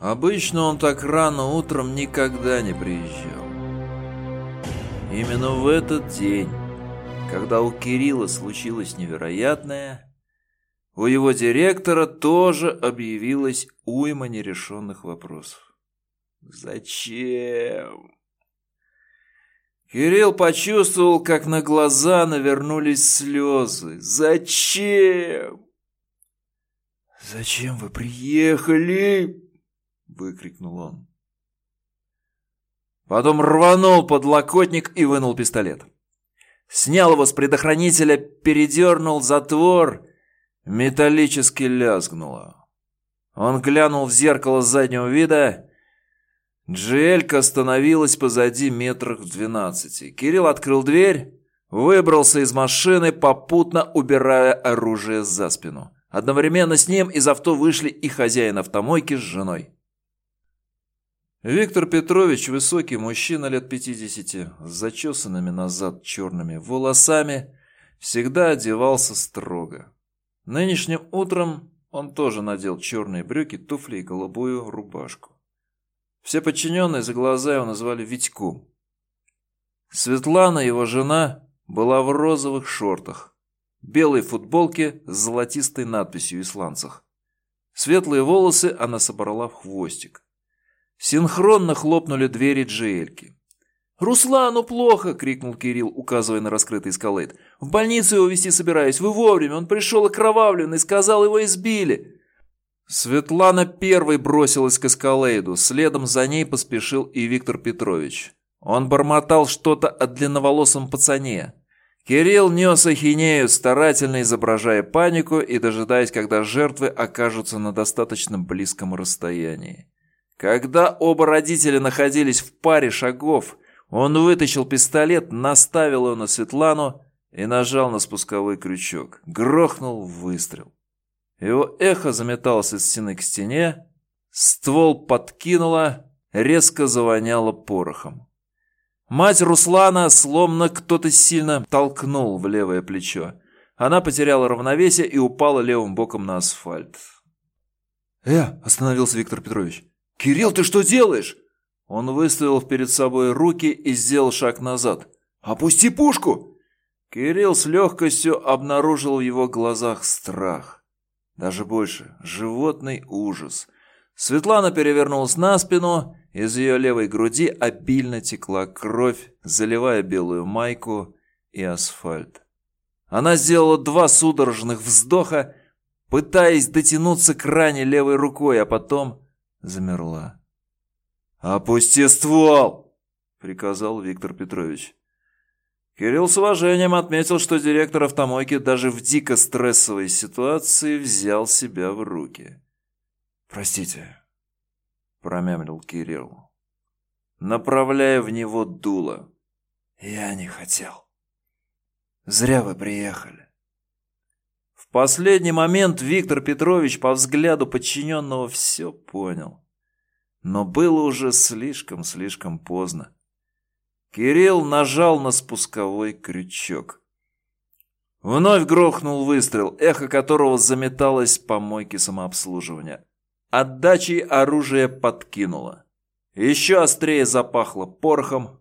Обычно он так рано утром никогда не приезжал. Именно в этот день, когда у Кирилла случилось невероятное, у его директора тоже объявилась уйма нерешенных вопросов. Зачем? Кирилл почувствовал, как на глаза навернулись слезы. Зачем? «Зачем вы приехали?» — выкрикнул он. Потом рванул подлокотник и вынул пистолет. Снял его с предохранителя, передернул затвор, металлически лязгнуло. Он глянул в зеркало заднего вида. Джелька остановилась позади метрах в двенадцати. Кирилл открыл дверь, выбрался из машины, попутно убирая оружие за спину. Одновременно с ним из авто вышли и хозяин автомойки с женой. Виктор Петрович, высокий мужчина лет 50, с зачесанными назад черными волосами, всегда одевался строго. Нынешним утром он тоже надел черные брюки, туфли и голубую рубашку. Все подчиненные за глаза его назвали Витьку. Светлана, его жена, была в розовых шортах, белой футболке с золотистой надписью «Исландцах». Светлые волосы она собрала в хвостик. Синхронно хлопнули двери Джиэльки. «Руслану плохо!» — крикнул Кирилл, указывая на раскрытый скалейт. «В больницу его везти собираюсь. Вы вовремя. Он пришел окровавленный, сказал, его избили». Светлана первой бросилась к эскалейду. Следом за ней поспешил и Виктор Петрович. Он бормотал что-то о длинноволосом пацане. Кирилл нес ахинею, старательно изображая панику и дожидаясь, когда жертвы окажутся на достаточно близком расстоянии. Когда оба родителя находились в паре шагов, он вытащил пистолет, наставил его на Светлану и нажал на спусковой крючок. Грохнул выстрел. Его эхо заметалось от стены к стене, ствол подкинуло, резко завоняло порохом. Мать Руслана словно кто-то сильно толкнул в левое плечо. Она потеряла равновесие и упала левым боком на асфальт. «Э!» – остановился Виктор Петрович. «Кирилл, ты что делаешь?» Он выставил перед собой руки и сделал шаг назад. «Опусти пушку!» Кирилл с легкостью обнаружил в его глазах страх. Даже больше – животный ужас. Светлана перевернулась на спину из ее левой груди обильно текла кровь, заливая белую майку и асфальт. Она сделала два судорожных вздоха, пытаясь дотянуться к ране левой рукой, а потом замерла. «Опусти ствол!» — приказал Виктор Петрович. Кирилл с уважением отметил, что директор автомойки даже в дико стрессовой ситуации взял себя в руки. «Простите, — промямлил Кирилл, направляя в него дуло. «Я не хотел. Зря вы приехали». Последний момент Виктор Петрович по взгляду подчиненного все понял. Но было уже слишком-слишком поздно. Кирилл нажал на спусковой крючок. Вновь грохнул выстрел, эхо которого заметалось по мойке самообслуживания. Отдачей оружие подкинуло. Еще острее запахло порохом.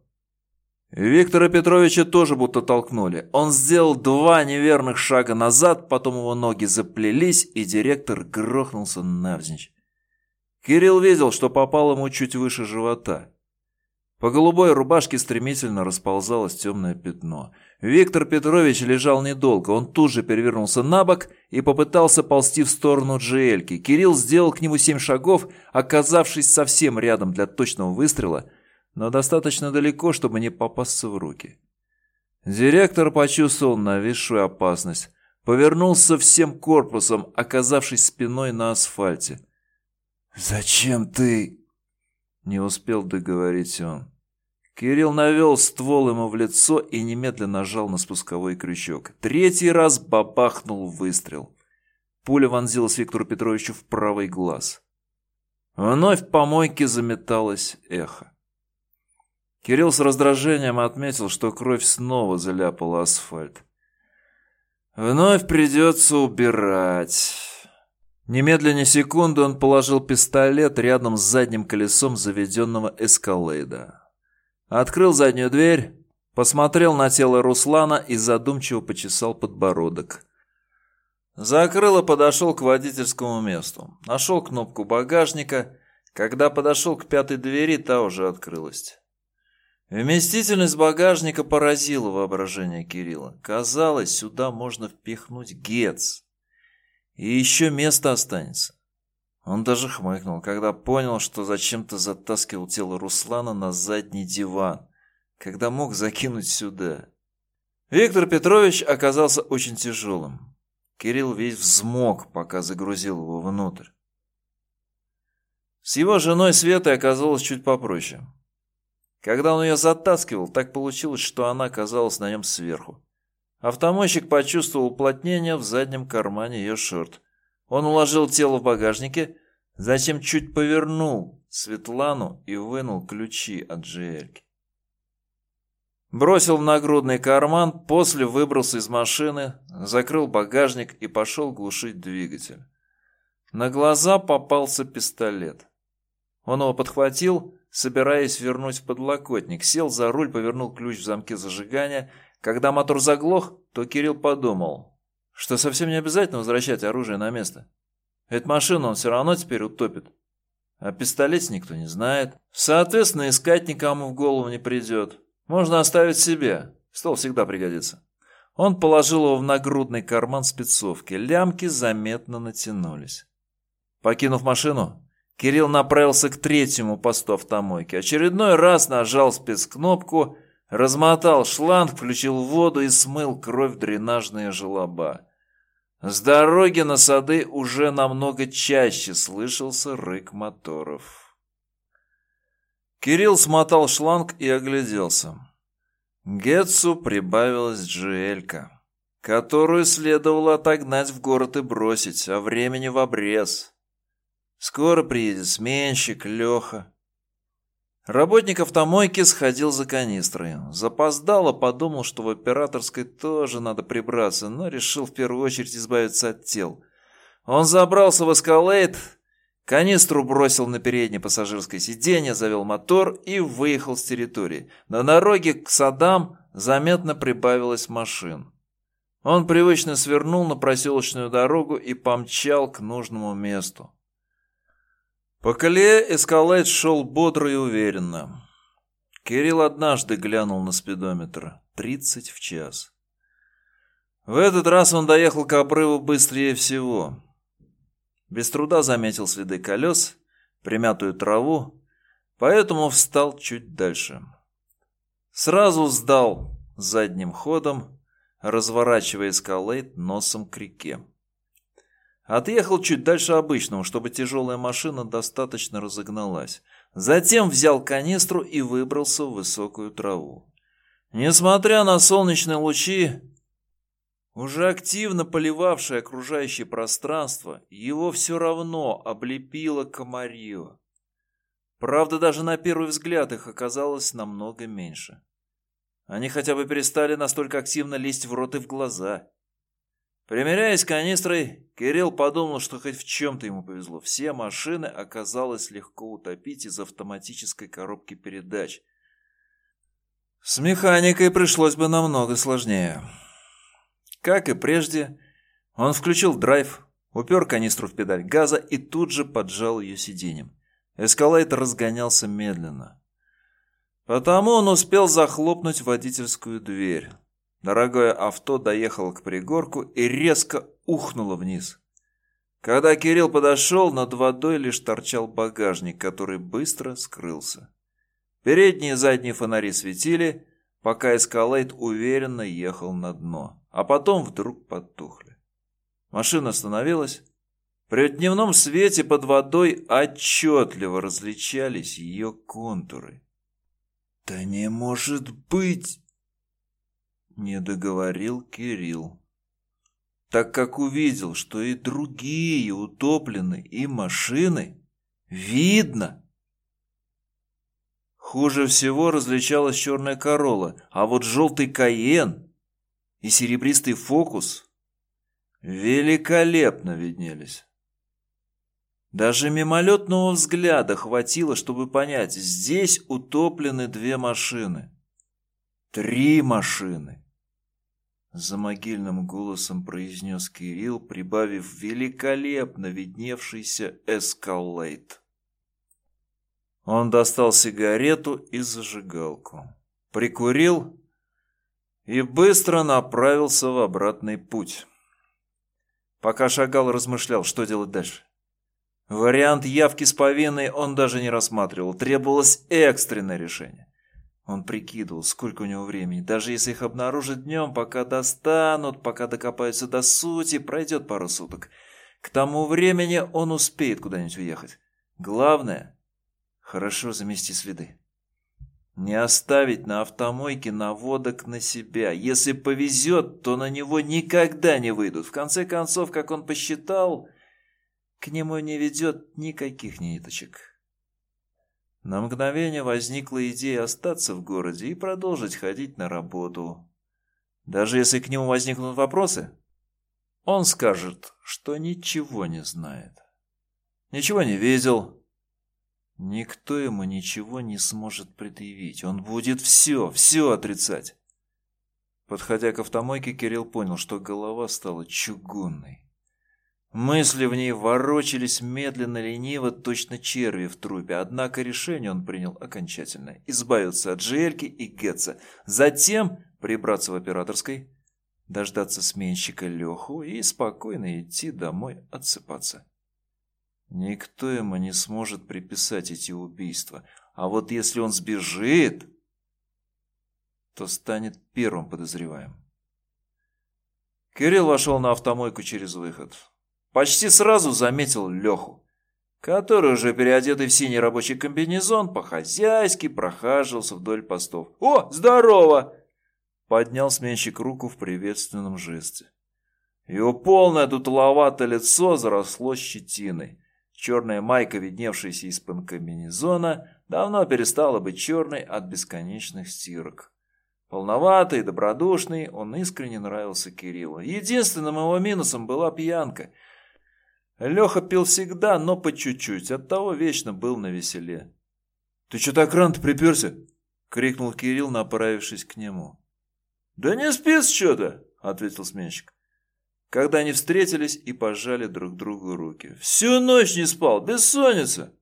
Виктора Петровича тоже будто толкнули. Он сделал два неверных шага назад, потом его ноги заплелись, и директор грохнулся навзничь. Кирилл видел, что попал ему чуть выше живота. По голубой рубашке стремительно расползалось темное пятно. Виктор Петрович лежал недолго. Он тут же перевернулся на бок и попытался ползти в сторону Джиэльки. Кирилл сделал к нему семь шагов, оказавшись совсем рядом для точного выстрела, но достаточно далеко, чтобы не попасться в руки. Директор почувствовал нависшую опасность. Повернулся всем корпусом, оказавшись спиной на асфальте. «Зачем ты?» Не успел договорить он. Кирилл навел ствол ему в лицо и немедленно нажал на спусковой крючок. Третий раз бабахнул выстрел. Пуля вонзилась Виктору Петровичу в правый глаз. Вновь в помойке заметалось эхо. Кирилл с раздражением отметил, что кровь снова заляпала асфальт. Вновь придется убирать. Немедленно секунду он положил пистолет рядом с задним колесом заведенного эскалейда. Открыл заднюю дверь, посмотрел на тело Руслана и задумчиво почесал подбородок. Закрыл и подошел к водительскому месту. Нашел кнопку багажника. Когда подошел к пятой двери, та уже открылась. Вместительность багажника поразила воображение Кирилла. Казалось, сюда можно впихнуть ГЕЦ. И еще место останется. Он даже хмыкнул, когда понял, что зачем-то затаскивал тело Руслана на задний диван, когда мог закинуть сюда. Виктор Петрович оказался очень тяжелым. Кирилл весь взмок, пока загрузил его внутрь. С его женой Светой оказалось чуть попроще. Когда он ее затаскивал, так получилось, что она оказалась на нем сверху. Автомойщик почувствовал уплотнение в заднем кармане ее шорт. Он уложил тело в багажнике, затем чуть повернул Светлану и вынул ключи от Джельки. Бросил в нагрудный карман, после выбрался из машины, закрыл багажник и пошел глушить двигатель. На глаза попался пистолет. Он его подхватил, собираясь вернуть подлокотник, сел за руль, повернул ключ в замке зажигания когда мотор заглох, то Кирилл подумал, что совсем не обязательно возвращать оружие на место. Эту машину он все равно теперь утопит. А пистолет никто не знает. Соответственно, искать никому в голову не придет. Можно оставить себе. Стол всегда пригодится. Он положил его в нагрудный карман спецовки. Лямки заметно натянулись. Покинув машину, Кирилл направился к третьему посту автомойки. Очередной раз нажал спецкнопку – Размотал шланг, включил воду и смыл кровь в дренажные желоба. С дороги на сады уже намного чаще слышался рык моторов. Кирилл смотал шланг и огляделся. Гетсу прибавилась Джиэлька, которую следовало отогнать в город и бросить, а времени в обрез. Скоро приедет сменщик Леха. Работник автомойки сходил за канистрой. Запоздало подумал, что в операторской тоже надо прибраться, но решил в первую очередь избавиться от тел. Он забрался в эскалейт, канистру бросил на переднее пассажирское сиденье, завел мотор и выехал с территории. На дороге к садам заметно прибавилось машин. Он привычно свернул на проселочную дорогу и помчал к нужному месту. По колее эскалейт шел бодро и уверенно. Кирилл однажды глянул на спидометр. Тридцать в час. В этот раз он доехал к обрыву быстрее всего. Без труда заметил следы колес, примятую траву, поэтому встал чуть дальше. Сразу сдал задним ходом, разворачивая эскалейт носом к реке. Отъехал чуть дальше обычного, чтобы тяжелая машина достаточно разогналась. Затем взял канистру и выбрался в высокую траву. Несмотря на солнечные лучи, уже активно поливавшее окружающее пространство, его все равно облепило комарье. Правда, даже на первый взгляд их оказалось намного меньше. Они хотя бы перестали настолько активно лезть в рот и в глаза. Примеряясь канистрой, Кирилл подумал, что хоть в чем-то ему повезло. Все машины оказалось легко утопить из автоматической коробки передач. С механикой пришлось бы намного сложнее. Как и прежде, он включил драйв, упер канистру в педаль газа и тут же поджал ее сиденьем. Эскалатор разгонялся медленно. Потому он успел захлопнуть водительскую дверь. Дорогое авто доехало к пригорку и резко ухнуло вниз. Когда Кирилл подошел, над водой лишь торчал багажник, который быстро скрылся. Передние и задние фонари светили, пока эскалейт уверенно ехал на дно, а потом вдруг потухли. Машина остановилась. При дневном свете под водой отчетливо различались ее контуры. «Да не может быть!» Не договорил Кирилл, так как увидел, что и другие утоплены и машины видно. Хуже всего различалась черная корола, а вот желтый каен и серебристый фокус великолепно виднелись. Даже мимолетного взгляда хватило, чтобы понять, здесь утоплены две машины. Три машины. За могильным голосом произнес Кирилл, прибавив великолепно видневшийся эскалейт. Он достал сигарету и зажигалку, прикурил и быстро направился в обратный путь. Пока шагал, размышлял, что делать дальше. Вариант явки с повинной он даже не рассматривал, требовалось экстренное решение. Он прикидывал, сколько у него времени. Даже если их обнаружат днем, пока достанут, пока докопаются до сути, пройдет пару суток. К тому времени он успеет куда-нибудь уехать. Главное – хорошо замести следы. Не оставить на автомойке наводок на себя. Если повезет, то на него никогда не выйдут. В конце концов, как он посчитал, к нему не ведет никаких ниточек. На мгновение возникла идея остаться в городе и продолжить ходить на работу. Даже если к нему возникнут вопросы, он скажет, что ничего не знает. Ничего не видел. Никто ему ничего не сможет предъявить. Он будет все, все отрицать. Подходя к автомойке, Кирилл понял, что голова стала чугунной. Мысли в ней ворочались медленно, лениво, точно черви в трупе. Однако решение он принял окончательно. Избавиться от Жельки и Гетца. Затем прибраться в операторской, дождаться сменщика Леху и спокойно идти домой отсыпаться. Никто ему не сможет приписать эти убийства. А вот если он сбежит, то станет первым подозреваемым. Кирилл вошел на автомойку через выход почти сразу заметил Леху, который, уже переодетый в синий рабочий комбинезон, по-хозяйски прохаживался вдоль постов. «О, здорово!» Поднял сменщик руку в приветственном жесте. Его полное дутловатое лицо заросло щетиной. Черная майка, видневшаяся из-под комбинезона, давно перестала быть черной от бесконечных стирок. Полноватый, добродушный, он искренне нравился Кириллу. Единственным его минусом была пьянка – Леха пил всегда, но по чуть-чуть, оттого вечно был на веселе. «Ты что так рано приперся?» — крикнул Кирилл, направившись к нему. «Да не спишь что-то!» — ответил сменщик. Когда они встретились и пожали друг другу руки. «Всю ночь не спал, бессонница!»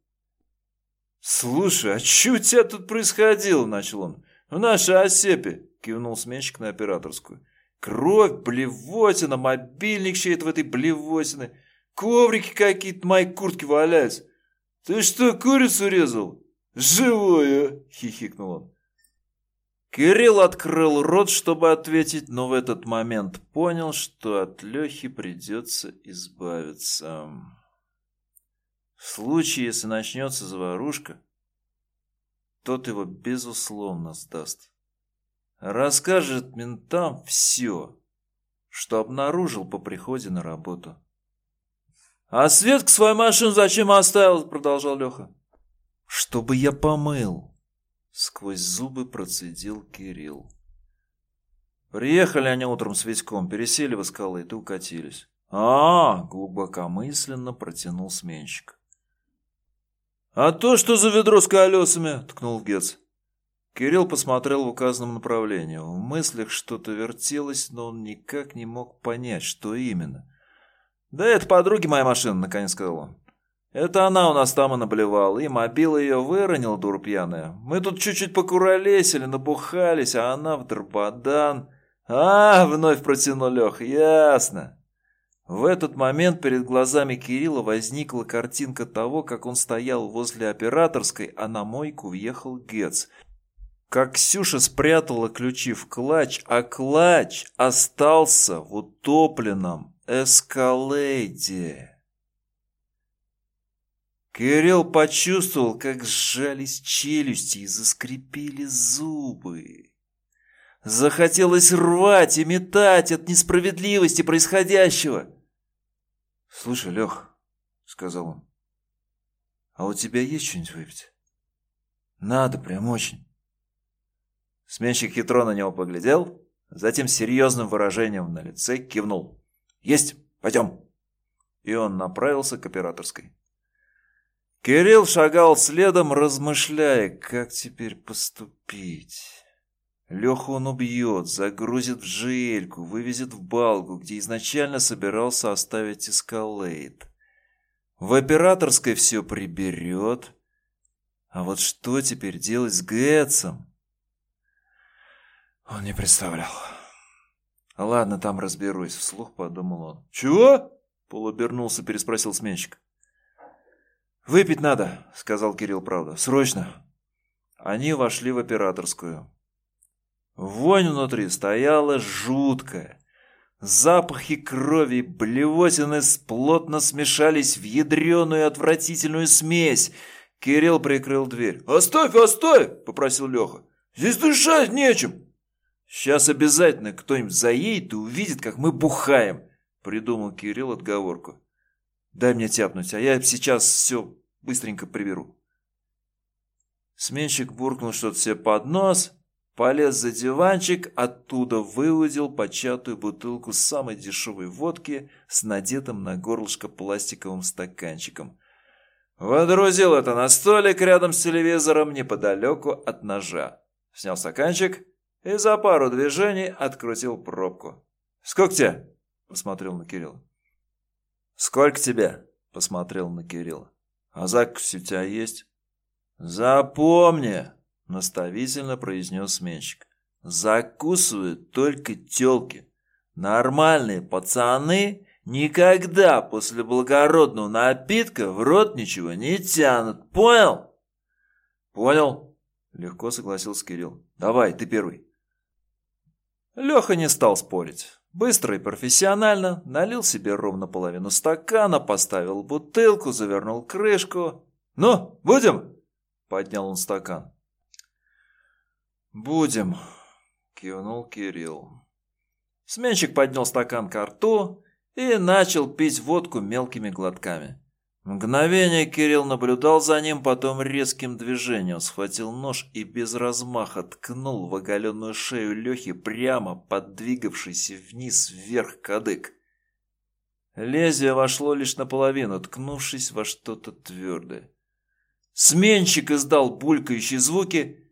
«Слушай, а что у тебя тут происходило?» — начал он. «В нашей Осепе!» — кивнул сменщик на операторскую. «Кровь, блевотина, мобильник чей-то в этой блевотины!» Коврики какие-то мои куртки валяются. Ты что, курицу резал? Живое, хихикнул он. Кирилл открыл рот, чтобы ответить, но в этот момент понял, что от Лехи придется избавиться. В случае, если начнется заварушка, тот его безусловно сдаст. Расскажет ментам все, что обнаружил по приходе на работу. «А Светка свою машину зачем оставил?» – продолжал Леха. «Чтобы я помыл», – сквозь зубы процедил Кирилл. Приехали они утром с Витьком, пересели в эскалейт и укатились. а, -а, -а глубокомысленно протянул сменщик. «А то, что за ведро с колесами?» – ткнул Гец. Кирилл посмотрел в указанном направлении. В мыслях что-то вертелось, но он никак не мог понять, что именно – «Да это подруги моя машина», — наконец сказал он. «Это она у нас там и наблевала, и мобила ее выронила, дура пьяная. Мы тут чуть-чуть покуролесили, набухались, а она в дрободан». «А, — вновь протянул Лех, — ясно». В этот момент перед глазами Кирилла возникла картинка того, как он стоял возле операторской, а на мойку въехал Гец. Как Ксюша спрятала ключи в клатч, а клатч остался в утопленном эскалейде. Кирилл почувствовал, как сжались челюсти и заскрипели зубы. Захотелось рвать и метать от несправедливости происходящего. «Слушай, Лех», — сказал он, — «а у тебя есть что-нибудь выпить?» «Надо, прям очень». Сменщик хитро на него поглядел, затем серьезным выражением на лице кивнул. «Есть! Пойдем!» И он направился к операторской. Кирилл шагал следом, размышляя, как теперь поступить. Леху он убьет, загрузит в жельку, вывезет в балку, где изначально собирался оставить эскалейт. В операторской все приберет. А вот что теперь делать с Гэтсом? Он не представлял. Ладно, там разберусь, вслух подумал он. Чего? Полуобернулся, переспросил сменщик. «Выпить надо», — сказал Кирилл правда. «Срочно». Они вошли в операторскую. Вонь внутри стояла жуткая. Запахи крови и блевотины плотно смешались в ядреную отвратительную смесь. Кирилл прикрыл дверь. «Оставь, оставь!» – попросил Леха. «Здесь дышать нечем!» «Сейчас обязательно кто-нибудь заедет и увидит, как мы бухаем!» – придумал Кирилл отговорку. Дай мне тяпнуть, а я сейчас все быстренько приберу. Сменщик буркнул что-то себе под нос, полез за диванчик, оттуда выудил початую бутылку самой дешевой водки с надетым на горлышко пластиковым стаканчиком. Водрузил это на столик рядом с телевизором неподалеку от ножа. Снял стаканчик и за пару движений открутил пробку. «Сколько тебе?» – посмотрел на Кирилла. «Сколько тебе?» – посмотрел на Кирилла. «А закусь у тебя есть?» «Запомни!» – наставительно произнес сменщик. «Закусывают только тёлки. Нормальные пацаны никогда после благородного напитка в рот ничего не тянут. Понял?» «Понял», – легко согласился Кирилл. «Давай, ты первый». Леха не стал спорить. Быстро и профессионально налил себе ровно половину стакана, поставил бутылку, завернул крышку. «Ну, будем?» – поднял он стакан. «Будем», – кивнул Кирилл. Сменщик поднял стакан к рту и начал пить водку мелкими глотками. Мгновение Кирилл наблюдал за ним, потом резким движением схватил нож и без размаха ткнул в оголенную шею Лехи прямо под двигавшийся вниз вверх кадык. Лезвие вошло лишь наполовину, ткнувшись во что-то твердое. Сменщик издал булькающие звуки.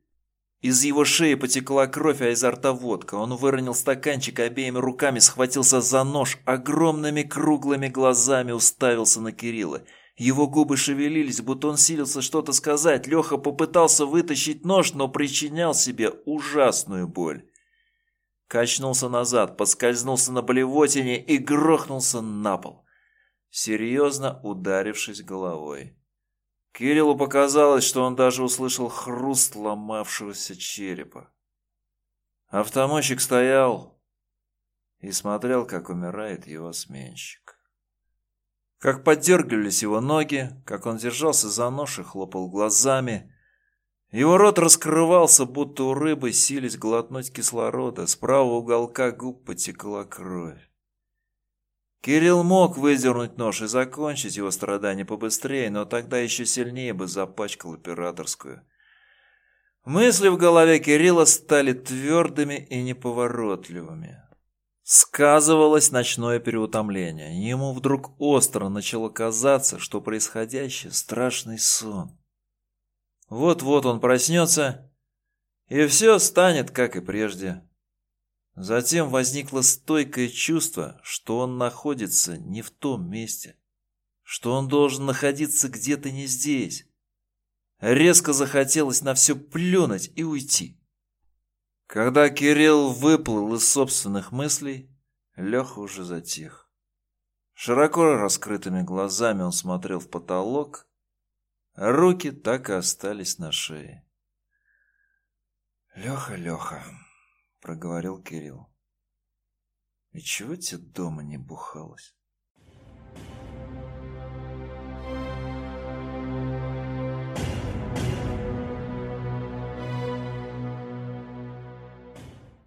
Из его шеи потекла кровь, а изо рта водка. Он выронил стаканчик обеими руками, схватился за нож, огромными круглыми глазами уставился на Кирилла – его губы шевелились, будто он силился что-то сказать. Леха попытался вытащить нож, но причинял себе ужасную боль. Качнулся назад, поскользнулся на блевотине и грохнулся на пол, серьезно ударившись головой. Кириллу показалось, что он даже услышал хруст ломавшегося черепа. Автомойщик стоял и смотрел, как умирает его сменщик. Как подергивались его ноги, как он держался за нож и хлопал глазами. Его рот раскрывался, будто у рыбы сились глотнуть кислорода. С правого уголка губ потекла кровь. Кирилл мог выдернуть нож и закончить его страдания побыстрее, но тогда еще сильнее бы запачкал операторскую. Мысли в голове Кирилла стали твердыми и неповоротливыми. Сказывалось ночное переутомление. Ему вдруг остро начало казаться, что происходящее – страшный сон. Вот-вот он проснется, и все станет, как и прежде. Затем возникло стойкое чувство, что он находится не в том месте, что он должен находиться где-то не здесь. Резко захотелось на все плюнуть и уйти. Когда Кирилл выплыл из собственных мыслей, Леха уже затих. Широко раскрытыми глазами он смотрел в потолок, руки так и остались на шее. «Леха, Леха», — проговорил Кирилл, — «и чего тебе дома не бухалось?»